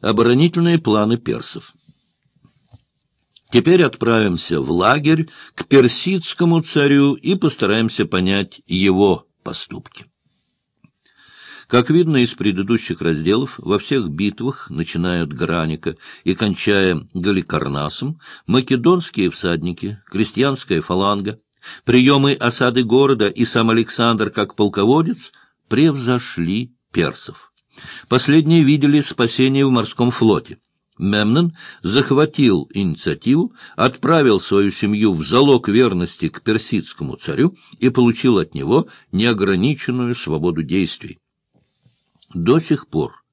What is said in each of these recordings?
оборонительные планы персов. Теперь отправимся в лагерь к персидскому царю и постараемся понять его поступки. Как видно из предыдущих разделов, во всех битвах, начиная от Граника и кончая Галикарнасом, македонские всадники, крестьянская фаланга, приемы осады города и сам Александр как полководец превзошли персов. Последние видели спасение в морском флоте. Мемнон захватил инициативу, отправил свою семью в залог верности к персидскому царю и получил от него неограниченную свободу действий. До сих пор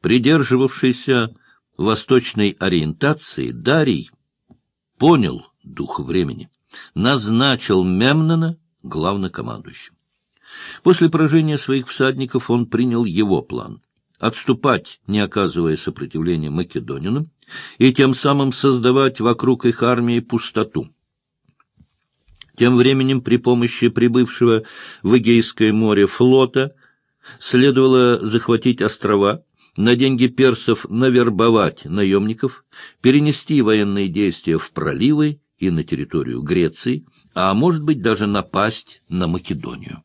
придерживавшийся восточной ориентации Дарий понял дух времени, назначил Мемнона главнокомандующим. После поражения своих всадников он принял его план — отступать, не оказывая сопротивления македонинам, и тем самым создавать вокруг их армии пустоту. Тем временем при помощи прибывшего в Эгейское море флота Следовало захватить острова, на деньги персов навербовать наемников, перенести военные действия в проливы и на территорию Греции, а может быть даже напасть на Македонию,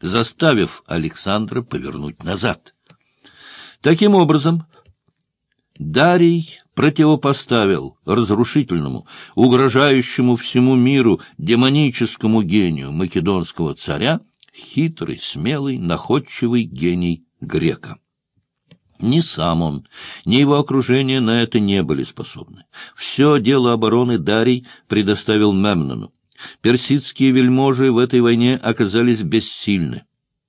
заставив Александра повернуть назад. Таким образом, Дарий противопоставил разрушительному, угрожающему всему миру демоническому гению македонского царя хитрый, смелый, находчивый гений грека. Ни сам он, ни его окружение на это не были способны. Все дело обороны Дарий предоставил Мемнону. Персидские вельможи в этой войне оказались бессильны.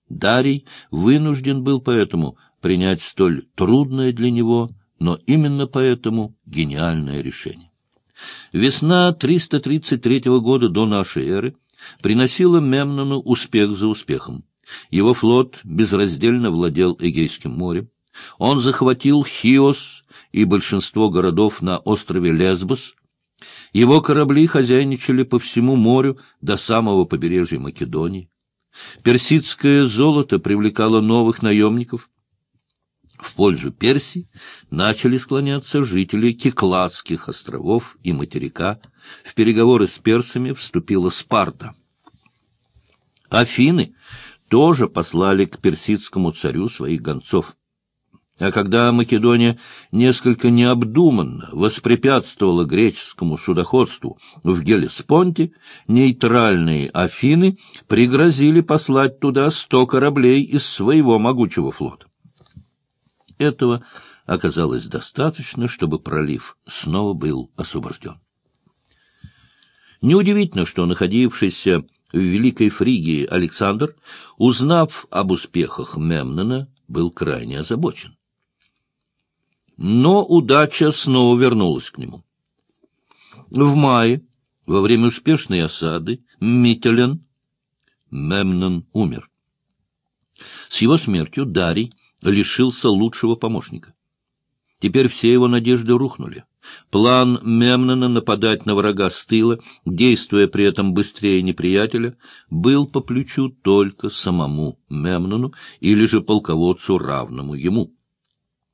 Дарий вынужден был поэтому принять столь трудное для него, но именно поэтому гениальное решение. Весна 333 года до нашей эры приносила Мемнону успех за успехом. Его флот безраздельно владел Эгейским морем. Он захватил Хиос и большинство городов на острове Лесбос. Его корабли хозяйничали по всему морю до самого побережья Македонии. Персидское золото привлекало новых наемников. В пользу Персии начали склоняться жители Кикладских островов и материка. В переговоры с персами вступила Спарта. Афины тоже послали к персидскому царю своих гонцов. А когда Македония несколько необдуманно воспрепятствовала греческому судоходству в Гелеспонте, нейтральные Афины пригрозили послать туда сто кораблей из своего могучего флота. Этого оказалось достаточно, чтобы пролив снова был освобожден. Неудивительно, что находившийся в Великой Фригии Александр, узнав об успехах Мемнона, был крайне озабочен. Но удача снова вернулась к нему. В мае, во время успешной осады, Миттелен, Мемнон умер. С его смертью Дарий лишился лучшего помощника. Теперь все его надежды рухнули. План Мемнона нападать на врага с тыла, действуя при этом быстрее неприятеля, был по плечу только самому Мемнону или же полководцу, равному ему.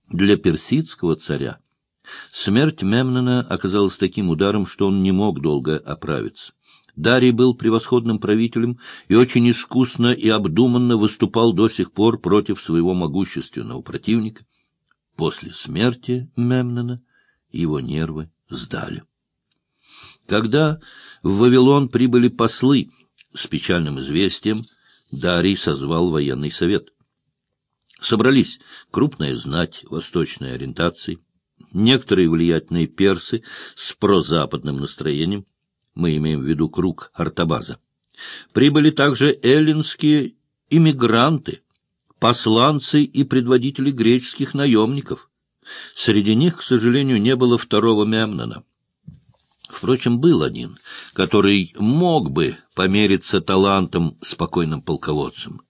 Для персидского царя смерть Мемнона оказалась таким ударом, что он не мог долго оправиться. Дарий был превосходным правителем и очень искусно и обдуманно выступал до сих пор против своего могущественного противника. После смерти Мемнона его нервы сдали. Когда в Вавилон прибыли послы с печальным известием, Дарий созвал военный совет. Собрались крупная знать восточной ориентации, некоторые влиятельные персы с прозападным настроением, мы имеем в виду круг Артабаза. Прибыли также эллинские иммигранты, посланцы и предводители греческих наемников. Среди них, к сожалению, не было второго Мемнона. Впрочем, был один, который мог бы помериться талантом спокойным полководцем.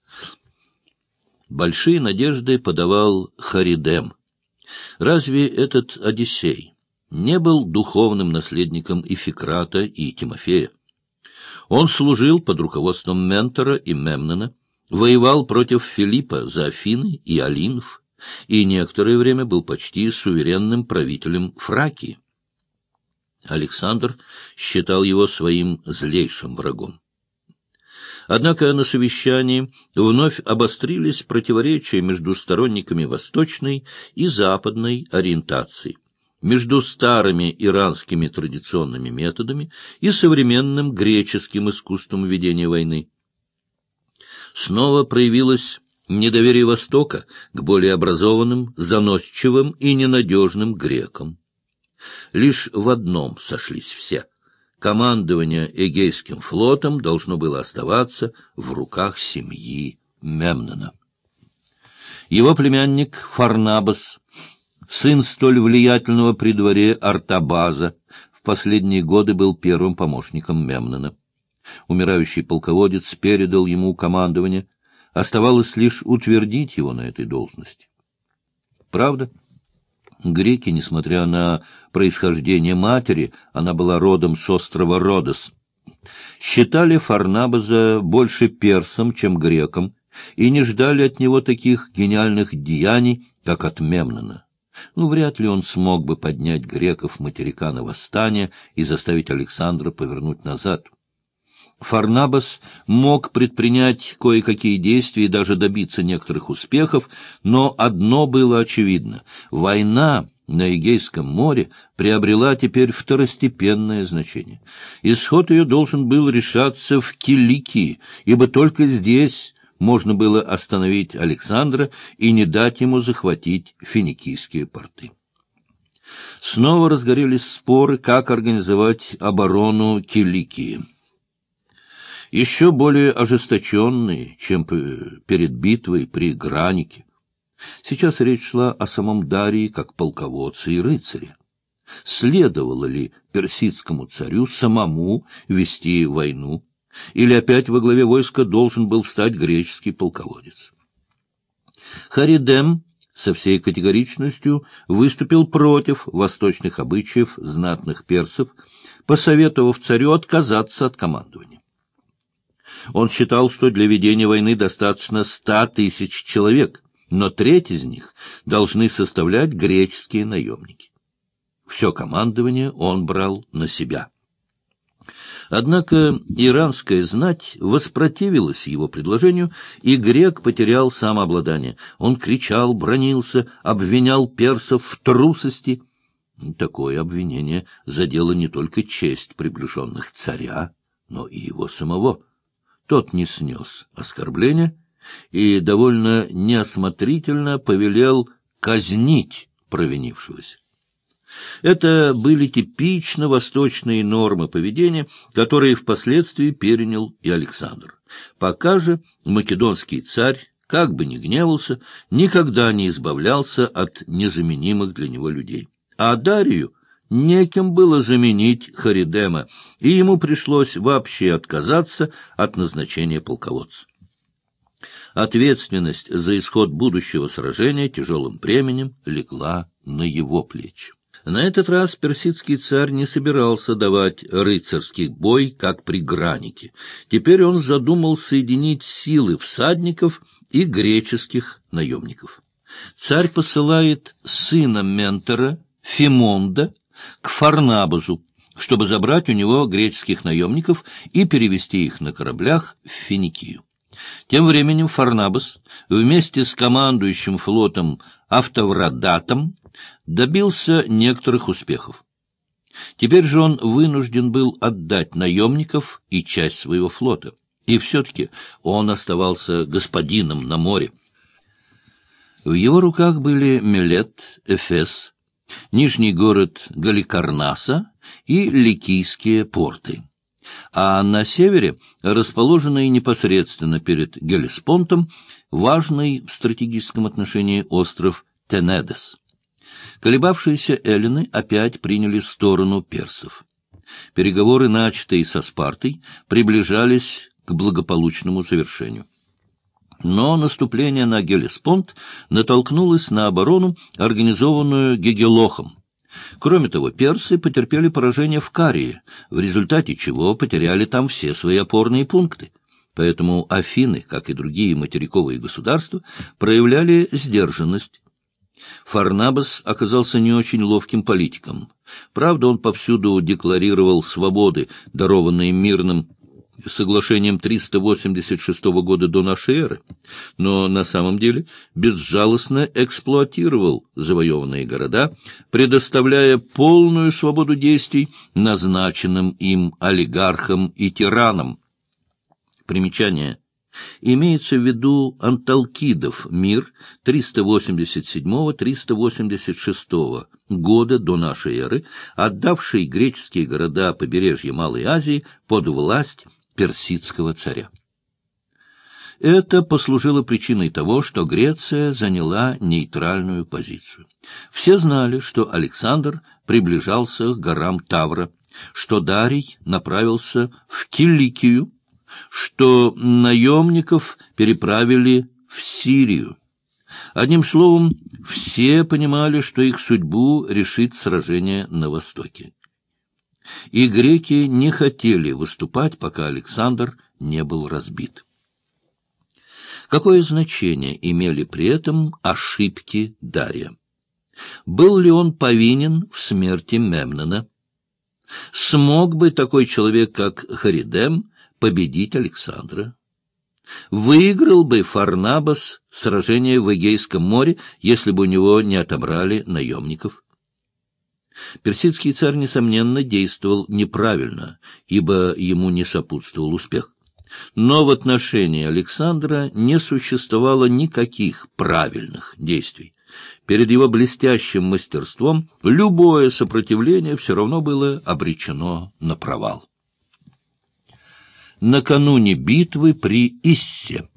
Большие надежды подавал Харидем. Разве этот Одиссей не был духовным наследником Ификрата и Тимофея? Он служил под руководством Ментора и Мемнона, воевал против Филиппа за Афины и Алинов, и некоторое время был почти суверенным правителем Фракии. Александр считал его своим злейшим врагом. Однако на совещании вновь обострились противоречия между сторонниками восточной и западной ориентации, между старыми иранскими традиционными методами и современным греческим искусством ведения войны. Снова проявилось недоверие Востока к более образованным, заносчивым и ненадежным грекам. Лишь в одном сошлись все. Командование Эгейским флотом должно было оставаться в руках семьи Мемнона. Его племянник Фарнабас, сын столь влиятельного при дворе Артабаза, в последние годы был первым помощником Мемнона. Умирающий полководец передал ему командование, оставалось лишь утвердить его на этой должности. Правда? Греки, несмотря на происхождение матери, она была родом с острова Родос, считали Фарнабаза больше персом, чем греком, и не ждали от него таких гениальных деяний, как от Мемнона. Ну, вряд ли он смог бы поднять греков материка на восстание и заставить Александра повернуть назад. Фарнабас мог предпринять кое-какие действия и даже добиться некоторых успехов, но одно было очевидно — война на Эгейском море приобрела теперь второстепенное значение. Исход ее должен был решаться в Киликии, ибо только здесь можно было остановить Александра и не дать ему захватить финикийские порты. Снова разгорелись споры, как организовать оборону Киликии еще более ожесточенные, чем перед битвой при Гранике. Сейчас речь шла о самом Дарии как полководце и рыцаре. Следовало ли персидскому царю самому вести войну, или опять во главе войска должен был встать греческий полководец? Харидем со всей категоричностью выступил против восточных обычаев знатных персов, посоветовав царю отказаться от командования. Он считал, что для ведения войны достаточно ста тысяч человек, но треть из них должны составлять греческие наемники. Все командование он брал на себя. Однако иранская знать воспротивилась его предложению, и грек потерял самообладание. Он кричал, бронился, обвинял персов в трусости. Такое обвинение задело не только честь приближенных царя, но и его самого. Тот не снес оскорбления и довольно неосмотрительно повелел казнить провинившегося. Это были типично восточные нормы поведения, которые впоследствии перенял и Александр. Пока же македонский царь, как бы ни гневался, никогда не избавлялся от незаменимых для него людей. А Дарию некем было заменить Харидема, и ему пришлось вообще отказаться от назначения полководца. Ответственность за исход будущего сражения тяжелым бременем легла на его плечи. На этот раз персидский царь не собирался давать рыцарский бой, как при Гранике. Теперь он задумал соединить силы всадников и греческих наемников. Царь посылает сына ментора Фимонда к Фарнабузу, чтобы забрать у него греческих наемников и перевести их на кораблях в Финикию. Тем временем Фарнабас вместе с командующим флотом Автоврадатом добился некоторых успехов. Теперь же он вынужден был отдать наемников и часть своего флота. И все-таки он оставался господином на море. В его руках были Милет, Эфес, нижний город Галикарнаса и Ликийские порты. А на севере, расположенный непосредственно перед Гелеспонтом, важный в стратегическом отношении остров Тенедес. Колебавшиеся эллины опять приняли сторону персов. Переговоры, начатые со Спартой, приближались к благополучному завершению. Но наступление на Гелеспонт натолкнулось на оборону, организованную Гегелохом. Кроме того, персы потерпели поражение в Карии, в результате чего потеряли там все свои опорные пункты. Поэтому Афины, как и другие материковые государства, проявляли сдержанность Фарнабас оказался не очень ловким политиком. Правда, он повсюду декларировал свободы, дарованные мирным соглашением 386 года до нашей эры, но на самом деле безжалостно эксплуатировал завоеванные города, предоставляя полную свободу действий назначенным им олигархам и тиранам. Примечание. Имеется в виду Анталкидов мир 387-386 года до нашей эры, отдавший греческие города побережья Малой Азии под власть персидского царя. Это послужило причиной того, что Греция заняла нейтральную позицию. Все знали, что Александр приближался к горам Тавра, что Дарий направился в Киликию, что наемников переправили в Сирию. Одним словом, все понимали, что их судьбу решит сражение на Востоке и греки не хотели выступать, пока Александр не был разбит. Какое значение имели при этом ошибки Дария? Был ли он повинен в смерти Мемнона? Смог бы такой человек, как Харидем, победить Александра? Выиграл бы Фарнабас сражение в Эгейском море, если бы у него не отобрали наемников? Персидский царь, несомненно, действовал неправильно, ибо ему не сопутствовал успех. Но в отношении Александра не существовало никаких правильных действий. Перед его блестящим мастерством любое сопротивление все равно было обречено на провал. Накануне битвы при Иссе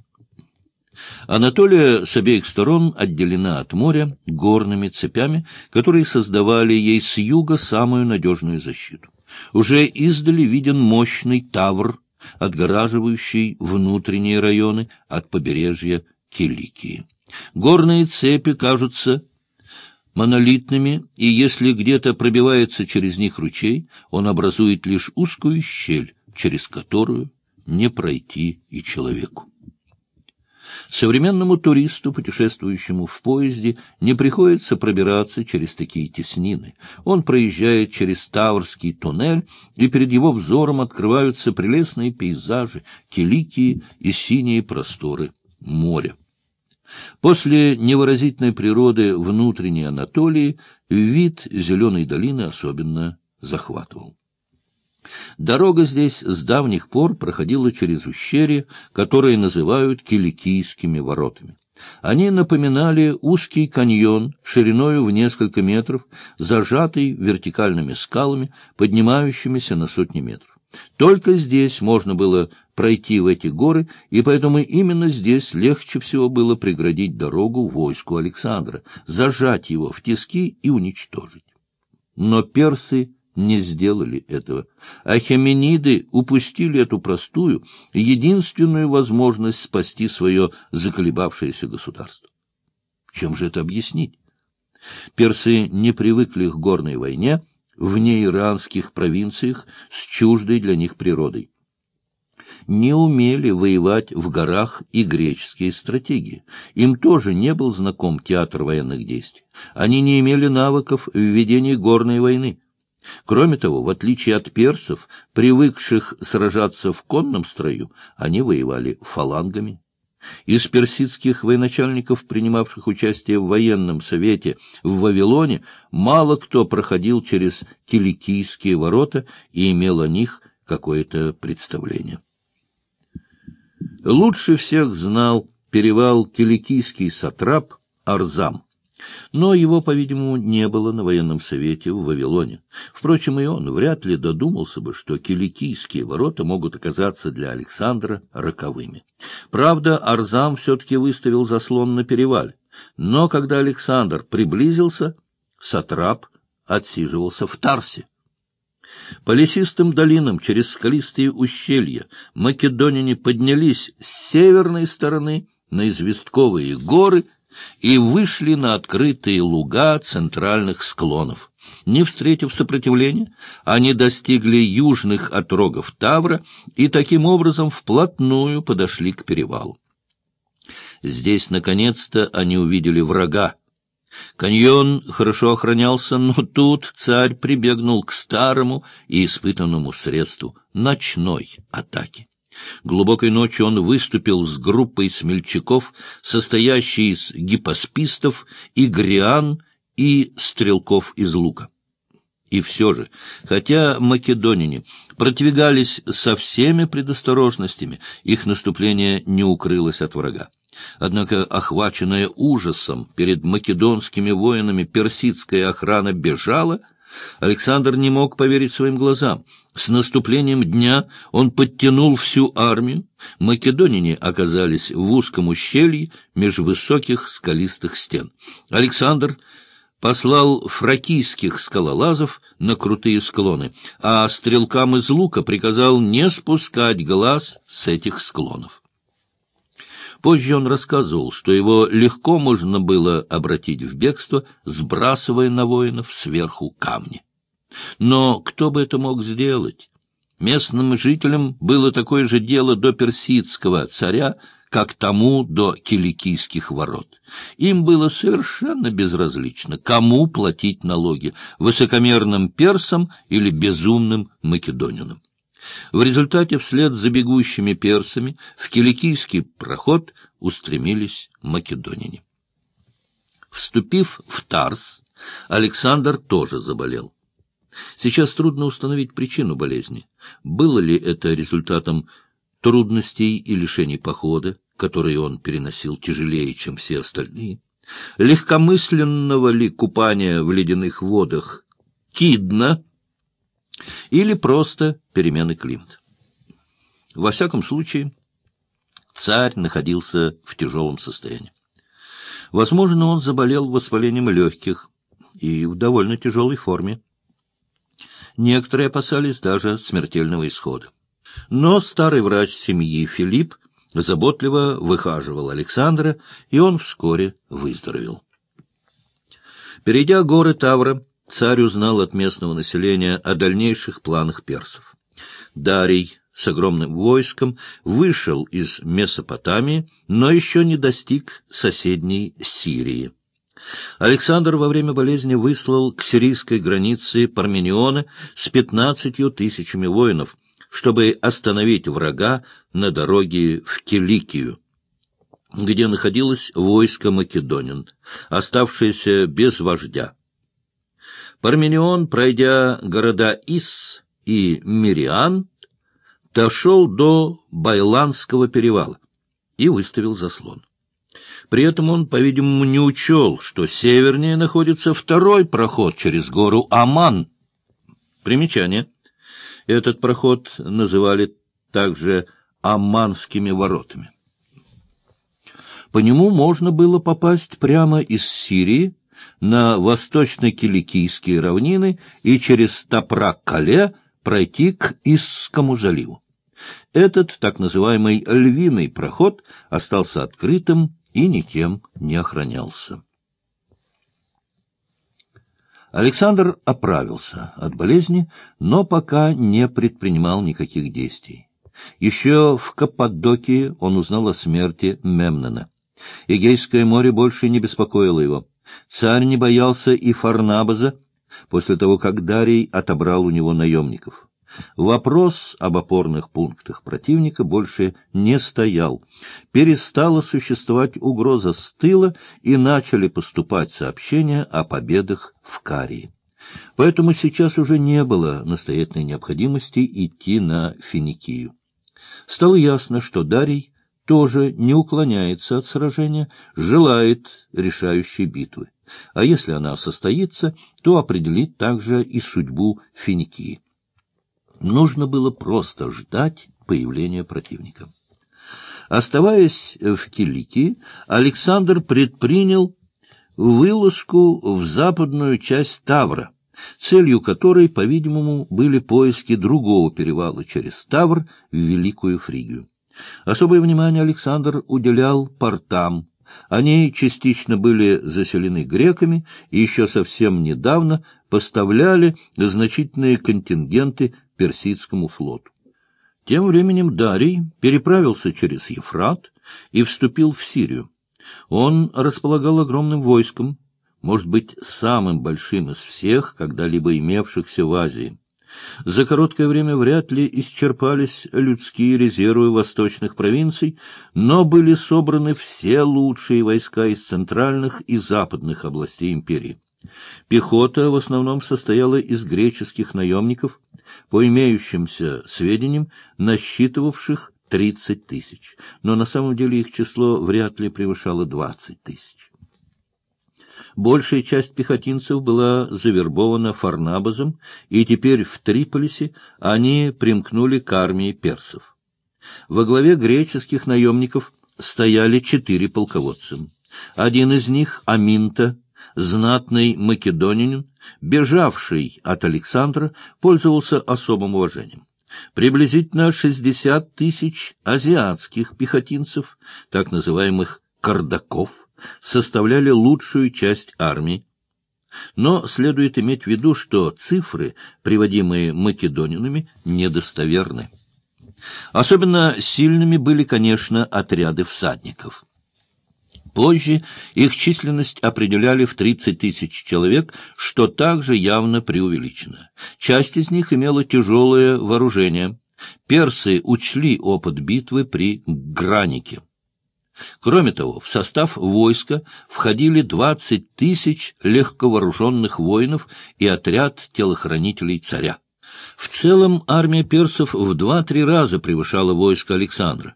Анатолия с обеих сторон отделена от моря горными цепями, которые создавали ей с юга самую надежную защиту. Уже издали виден мощный тавр, отгораживающий внутренние районы от побережья Киликии. Горные цепи кажутся монолитными, и если где-то пробивается через них ручей, он образует лишь узкую щель, через которую не пройти и человеку. Современному туристу, путешествующему в поезде, не приходится пробираться через такие теснины. Он проезжает через Таврский туннель, и перед его взором открываются прелестные пейзажи, киликии и синие просторы моря. После невыразительной природы внутренней Анатолии вид зеленой долины особенно захватывал. Дорога здесь с давних пор проходила через ущелье, которое называют Киликийскими воротами. Они напоминали узкий каньон шириною в несколько метров, зажатый вертикальными скалами, поднимающимися на сотни метров. Только здесь можно было пройти в эти горы, и поэтому именно здесь легче всего было преградить дорогу войску Александра, зажать его в тиски и уничтожить. Но персы не сделали этого. А хемениды упустили эту простую, единственную возможность спасти свое заколебавшееся государство. Чем же это объяснить? Персы не привыкли к горной войне в неиранских провинциях с чуждой для них природой. Не умели воевать в горах и греческие стратегии. Им тоже не был знаком театр военных действий. Они не имели навыков в ведении горной войны. Кроме того, в отличие от персов, привыкших сражаться в конном строю, они воевали фалангами. Из персидских военачальников, принимавших участие в военном совете в Вавилоне, мало кто проходил через Киликийские ворота и имел о них какое-то представление. Лучше всех знал перевал Киликийский сатрап Арзам. Но его, по-видимому, не было на военном совете в Вавилоне. Впрочем, и он вряд ли додумался бы, что киликийские ворота могут оказаться для Александра роковыми. Правда, Арзам все-таки выставил заслон на перевале. Но когда Александр приблизился, Сатрап отсиживался в Тарсе. По лесистым долинам через скалистые ущелья македоняне поднялись с северной стороны на известковые горы — и вышли на открытые луга центральных склонов. Не встретив сопротивления, они достигли южных отрогов Тавра и таким образом вплотную подошли к перевалу. Здесь, наконец-то, они увидели врага. Каньон хорошо охранялся, но тут царь прибегнул к старому и испытанному средству — ночной атаки. Глубокой ночью он выступил с группой смельчаков, состоящей из гипоспистов, игриан и стрелков из лука. И все же, хотя македонине продвигались со всеми предосторожностями, их наступление не укрылось от врага. Однако, охваченная ужасом перед македонскими воинами, персидская охрана бежала — Александр не мог поверить своим глазам. С наступлением дня он подтянул всю армию. Македонине оказались в узком ущелье меж высоких скалистых стен. Александр послал фракийских скалолазов на крутые склоны, а стрелкам из лука приказал не спускать глаз с этих склонов. Позже он рассказывал, что его легко можно было обратить в бегство, сбрасывая на воинов сверху камни. Но кто бы это мог сделать? Местным жителям было такое же дело до персидского царя, как тому до киликийских ворот. Им было совершенно безразлично, кому платить налоги — высокомерным персам или безумным македонинам. В результате вслед за бегущими персами в киликийский проход устремились македонине. Вступив в Тарс, Александр тоже заболел. Сейчас трудно установить причину болезни. Было ли это результатом трудностей и лишений похода, которые он переносил тяжелее, чем все остальные? Легкомысленного ли купания в ледяных водах Кидна или просто перемены климата? Во всяком случае, царь находился в тяжелом состоянии. Возможно, он заболел воспалением легких и в довольно тяжелой форме. Некоторые опасались даже смертельного исхода. Но старый врач семьи Филипп заботливо выхаживал Александра, и он вскоре выздоровел. Перейдя горы Тавра, царь узнал от местного населения о дальнейших планах персов. Дарий с огромным войском вышел из Месопотамии, но еще не достиг соседней Сирии. Александр во время болезни выслал к сирийской границе Пармениона с пятнадцатью тысячами воинов, чтобы остановить врага на дороге в Киликию, где находилось войско македонин, оставшееся без вождя. Парменион, пройдя города Ис и Мириан, дошел до Байланского перевала и выставил заслон. При этом он, по-видимому, не учел, что севернее находится второй проход через гору Аман. Примечание. Этот проход называли также Аманскими воротами. По нему можно было попасть прямо из Сирии на восточно-киликийские равнины и через Тапрак-Кале пройти к Исскому заливу. Этот так называемый «львиный проход» остался открытым и никем не охранялся. Александр оправился от болезни, но пока не предпринимал никаких действий. Еще в Каппадокии он узнал о смерти Мемнона. Эгейское море больше не беспокоило его. Царь не боялся и Фарнабаза, после того, как Дарий отобрал у него наемников. Вопрос об опорных пунктах противника больше не стоял. Перестала существовать угроза с тыла, и начали поступать сообщения о победах в Карии. Поэтому сейчас уже не было настоятельной необходимости идти на Финикию. Стало ясно, что Дарий тоже не уклоняется от сражения, желает решающей битвы. А если она состоится, то определит также и судьбу Финикии. Нужно было просто ждать появления противника. Оставаясь в Киликии, Александр предпринял вылазку в западную часть Тавра, целью которой, по-видимому, были поиски другого перевала через Тавр в Великую Фригию. Особое внимание Александр уделял портам. Они частично были заселены греками и еще совсем недавно поставляли значительные контингенты Персидскому флоту. Тем временем Дарий переправился через Ефрат и вступил в Сирию. Он располагал огромным войском, может быть самым большим из всех, когда-либо имевшихся в Азии. За короткое время вряд ли исчерпались людские резервы восточных провинций, но были собраны все лучшие войска из центральных и западных областей империи. Пехота в основном состояла из греческих наемников, по имеющимся сведениям, насчитывавших 30 тысяч, но на самом деле их число вряд ли превышало 20 тысяч. Большая часть пехотинцев была завербована Фарнабазом, и теперь в Триполисе они примкнули к армии персов. Во главе греческих наемников стояли четыре полководца. Один из них, Аминта, знатный македонянин, бежавший от Александра, пользовался особым уважением. Приблизительно 60 тысяч азиатских пехотинцев, так называемых кардаков, составляли лучшую часть армии. Но следует иметь в виду, что цифры, приводимые македонинами, недостоверны. Особенно сильными были, конечно, отряды всадников. Позже их численность определяли в 30 тысяч человек, что также явно преувеличено. Часть из них имела тяжелое вооружение. Персы учли опыт битвы при Гранике. Кроме того, в состав войска входили 20 тысяч легковооруженных воинов и отряд телохранителей царя. В целом армия персов в два-три раза превышала войско Александра.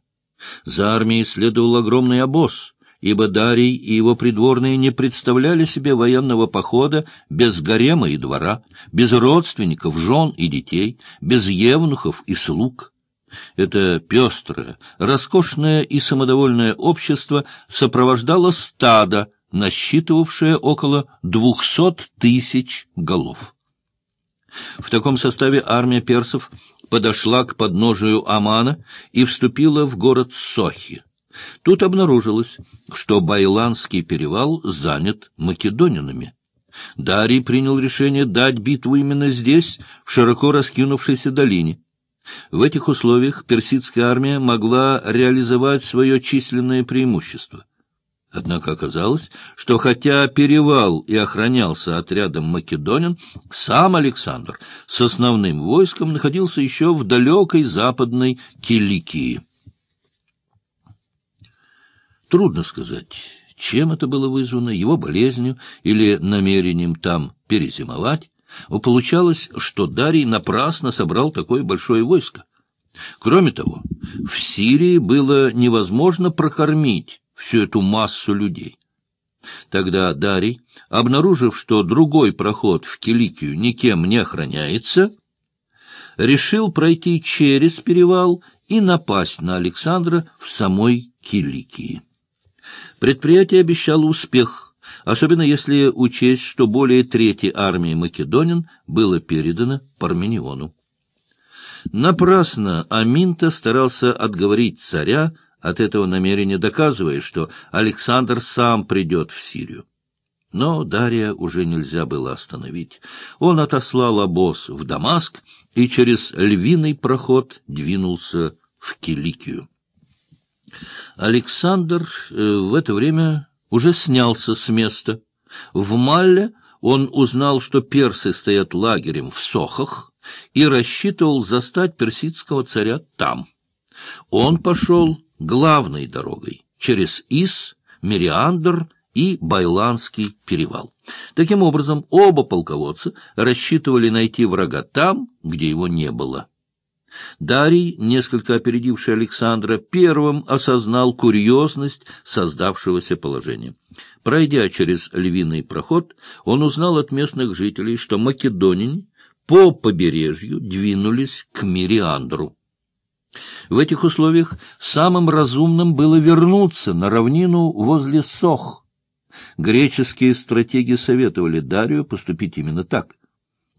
За армией следовал огромный обоз, ибо Дарий и его придворные не представляли себе военного похода без гарема и двора, без родственников, жен и детей, без евнухов и слуг. Это пестрое, роскошное и самодовольное общество сопровождало стадо, насчитывавшее около двухсот тысяч голов. В таком составе армия персов подошла к подножию Амана и вступила в город Сохи. Тут обнаружилось, что Байланский перевал занят македонинами. Дарий принял решение дать битву именно здесь, в широко раскинувшейся долине. В этих условиях персидская армия могла реализовать свое численное преимущество. Однако оказалось, что хотя перевал и охранялся отрядом македонин, сам Александр с основным войском находился еще в далекой западной Киликии. Трудно сказать, чем это было вызвано, его болезнью или намерением там перезимовать. Получалось, что Дарий напрасно собрал такое большое войско. Кроме того, в Сирии было невозможно прокормить всю эту массу людей. Тогда Дарий, обнаружив, что другой проход в Киликию никем не охраняется, решил пройти через перевал и напасть на Александра в самой Киликии. Предприятие обещало успех, особенно если учесть, что более трети армии македонин было передано Пармениону. Напрасно Аминта старался отговорить царя от этого намерения, доказывая, что Александр сам придет в Сирию. Но Дария уже нельзя было остановить. Он отослал обоз в Дамаск и через львиный проход двинулся в Киликию. Александр э, в это время уже снялся с места. В Малле он узнал, что персы стоят лагерем в Сохах, и рассчитывал застать персидского царя там. Он пошел главной дорогой, через Ис, Мериандр и Байланский перевал. Таким образом, оба полководца рассчитывали найти врага там, где его не было. Дарий, несколько опередивший Александра, первым осознал курьезность создавшегося положения. Пройдя через львиный проход, он узнал от местных жителей, что македоняне по побережью двинулись к Мириандру. В этих условиях самым разумным было вернуться на равнину возле Сох. Греческие стратеги советовали Дарию поступить именно так.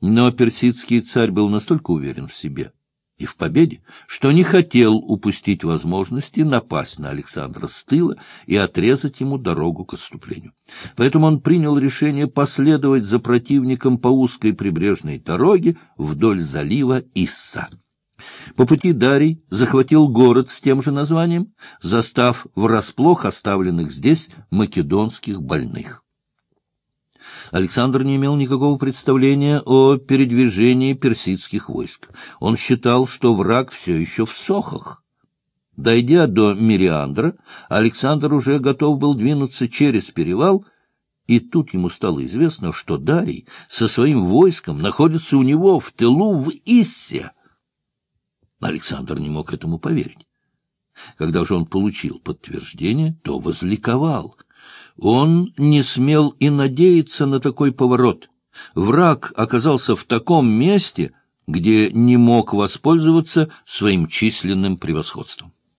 Но персидский царь был настолько уверен в себе, и в победе, что не хотел упустить возможности напасть на Александра с тыла и отрезать ему дорогу к отступлению. Поэтому он принял решение последовать за противником по узкой прибрежной дороге вдоль залива Исса. По пути Дарий захватил город с тем же названием, застав врасплох оставленных здесь македонских больных. Александр не имел никакого представления о передвижении персидских войск. Он считал, что враг все еще в Сохах. Дойдя до Мириандра, Александр уже готов был двинуться через перевал, и тут ему стало известно, что Дарий со своим войском находится у него в тылу в Иссе. Александр не мог этому поверить. Когда же он получил подтверждение, то возликовал. Он не смел и надеяться на такой поворот. Враг оказался в таком месте, где не мог воспользоваться своим численным превосходством.